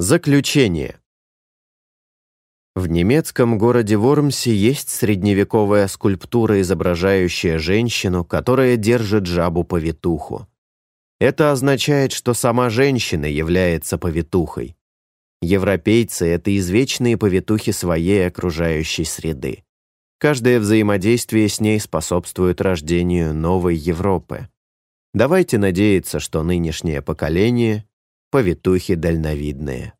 Заключение. В немецком городе Вормсе есть средневековая скульптура, изображающая женщину, которая держит жабу-повитуху. Это означает, что сама женщина является повитухой. Европейцы — это извечные повитухи своей окружающей среды. Каждое взаимодействие с ней способствует рождению новой Европы. Давайте надеяться, что нынешнее поколение — повитухи дальновидные.